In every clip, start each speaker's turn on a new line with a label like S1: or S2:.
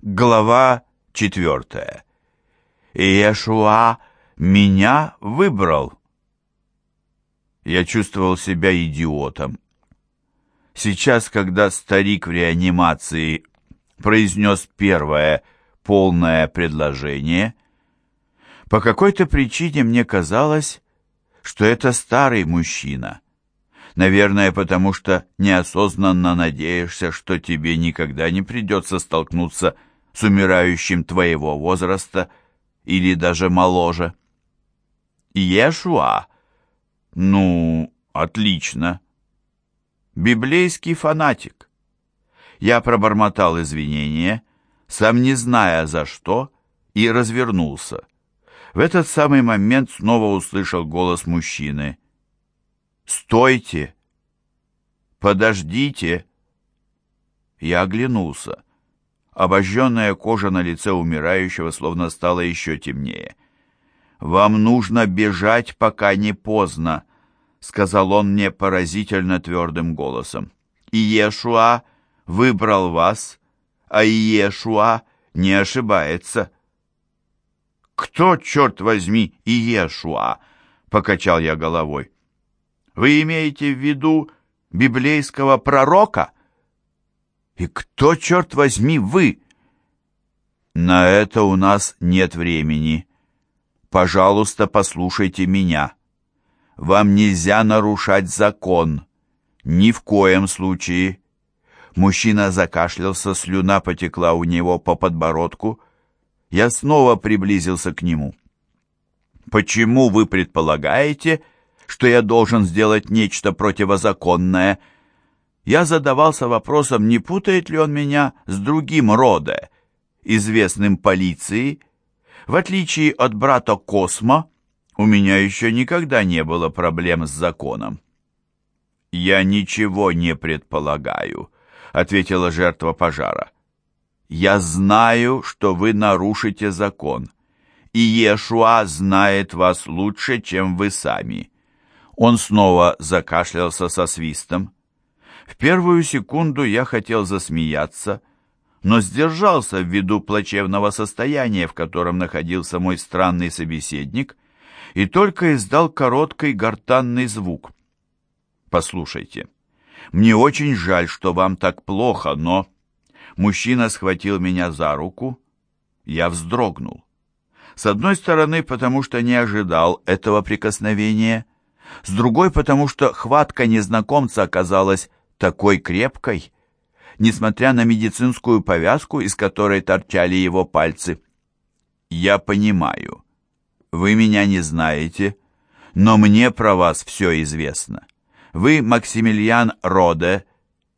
S1: Глава четвертая. Иешуа меня выбрал. Я чувствовал себя идиотом. Сейчас, когда старик в реанимации произнес первое полное предложение, по какой-то причине мне казалось, что это старый мужчина. Наверное, потому что неосознанно надеешься, что тебе никогда не придется столкнуться с умирающим твоего возраста или даже моложе. Иешуа. Ну, отлично. Библейский фанатик. Я пробормотал извинения, сам не зная за что, и развернулся. В этот самый момент снова услышал голос мужчины. «Стойте! Подождите!» Я оглянулся. Обожженная кожа на лице умирающего словно стала еще темнее. «Вам нужно бежать, пока не поздно», — сказал он мне поразительно твердым голосом. «Иешуа выбрал вас, а Иешуа не ошибается». «Кто, черт возьми, Иешуа?» — покачал я головой. «Вы имеете в виду библейского пророка?» «И кто, черт возьми, вы?» «На это у нас нет времени. Пожалуйста, послушайте меня. Вам нельзя нарушать закон. Ни в коем случае». Мужчина закашлялся, слюна потекла у него по подбородку. Я снова приблизился к нему. «Почему вы предполагаете, что я должен сделать нечто противозаконное?» Я задавался вопросом, не путает ли он меня с другим рода, известным полиции. В отличие от брата Космо, у меня еще никогда не было проблем с законом. «Я ничего не предполагаю», — ответила жертва пожара. «Я знаю, что вы нарушите закон, и Иешуа знает вас лучше, чем вы сами». Он снова закашлялся со свистом. В первую секунду я хотел засмеяться, но сдержался ввиду плачевного состояния, в котором находился мой странный собеседник, и только издал короткий гортанный звук. «Послушайте, мне очень жаль, что вам так плохо, но...» Мужчина схватил меня за руку. Я вздрогнул. С одной стороны, потому что не ожидал этого прикосновения, с другой, потому что хватка незнакомца оказалась такой крепкой, несмотря на медицинскую повязку, из которой торчали его пальцы. «Я понимаю. Вы меня не знаете, но мне про вас все известно. Вы Максимилиан Роде,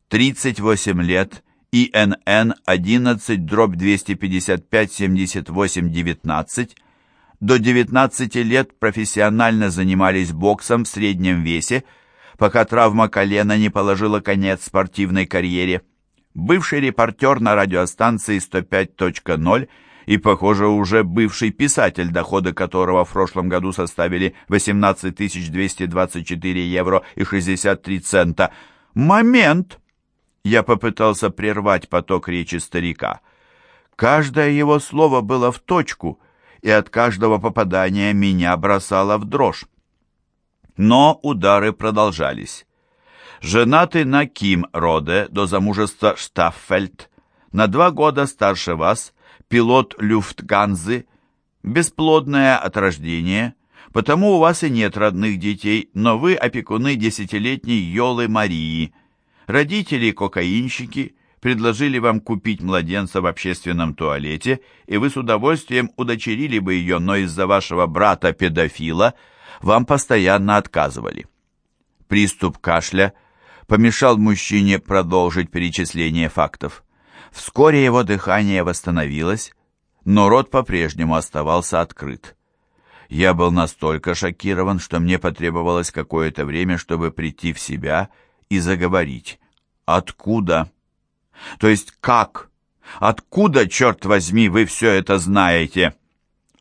S1: 38 лет, ИНН 11 дробь 255 78 19. До 19 лет профессионально занимались боксом в среднем весе, пока травма колена не положила конец спортивной карьере. Бывший репортер на радиостанции 105.0 и, похоже, уже бывший писатель, доходы которого в прошлом году составили 18 224 евро и 63 цента. «Момент!» Я попытался прервать поток речи старика. Каждое его слово было в точку, и от каждого попадания меня бросало в дрожь. Но удары продолжались. Женатый на Ким Роде до замужества Штаффельд, на два года старше вас, пилот Люфтганзы, бесплодное от рождения, потому у вас и нет родных детей, но вы опекуны десятилетней Йолы Марии. Родители кокаинщики предложили вам купить младенца в общественном туалете, и вы с удовольствием удочерили бы ее, но из-за вашего брата-педофила – вам постоянно отказывали. Приступ кашля помешал мужчине продолжить перечисление фактов. Вскоре его дыхание восстановилось, но рот по-прежнему оставался открыт. Я был настолько шокирован, что мне потребовалось какое-то время, чтобы прийти в себя и заговорить. Откуда? То есть как? Откуда, черт возьми, вы все это знаете?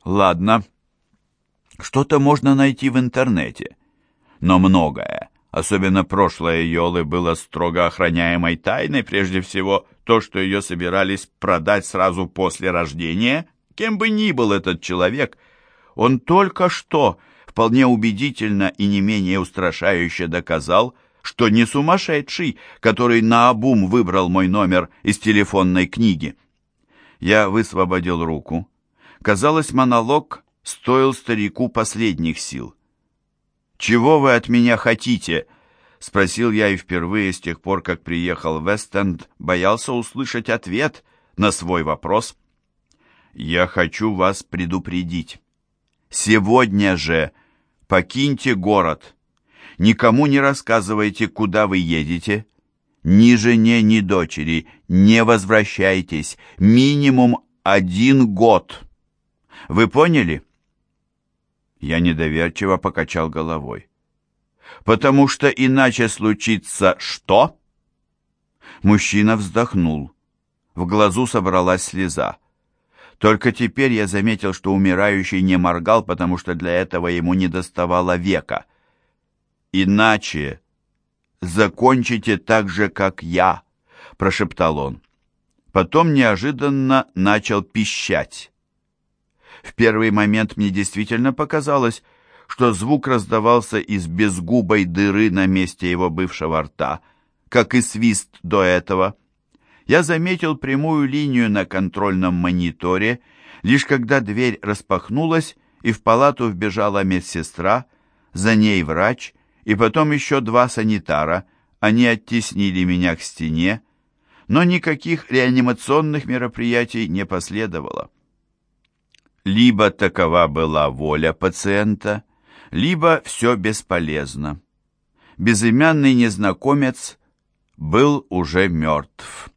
S1: Ладно, что-то можно найти в интернете. Но многое, особенно прошлое Йолы, было строго охраняемой тайной, прежде всего, то, что ее собирались продать сразу после рождения, кем бы ни был этот человек, он только что вполне убедительно и не менее устрашающе доказал, что не сумасшедший, который наобум выбрал мой номер из телефонной книги. Я высвободил руку. Казалось, монолог стоил старику последних сил. «Чего вы от меня хотите?» — спросил я и впервые с тех пор, как приехал в Вестенд, боялся услышать ответ на свой вопрос. «Я хочу вас предупредить. Сегодня же покиньте город. Никому не рассказывайте, куда вы едете. Ни жене, ни дочери не возвращайтесь. Минимум один год. Вы поняли?» Я недоверчиво покачал головой. «Потому что иначе случится что?» Мужчина вздохнул. В глазу собралась слеза. Только теперь я заметил, что умирающий не моргал, потому что для этого ему не доставало века. «Иначе закончите так же, как я», — прошептал он. Потом неожиданно начал пищать. В первый момент мне действительно показалось, что звук раздавался из безгубой дыры на месте его бывшего рта, как и свист до этого. Я заметил прямую линию на контрольном мониторе, лишь когда дверь распахнулась, и в палату вбежала медсестра, за ней врач, и потом еще два санитара. Они оттеснили меня к стене, но никаких реанимационных мероприятий не последовало. Либо такова была воля пациента, либо все бесполезно. Безымянный незнакомец был уже мертв.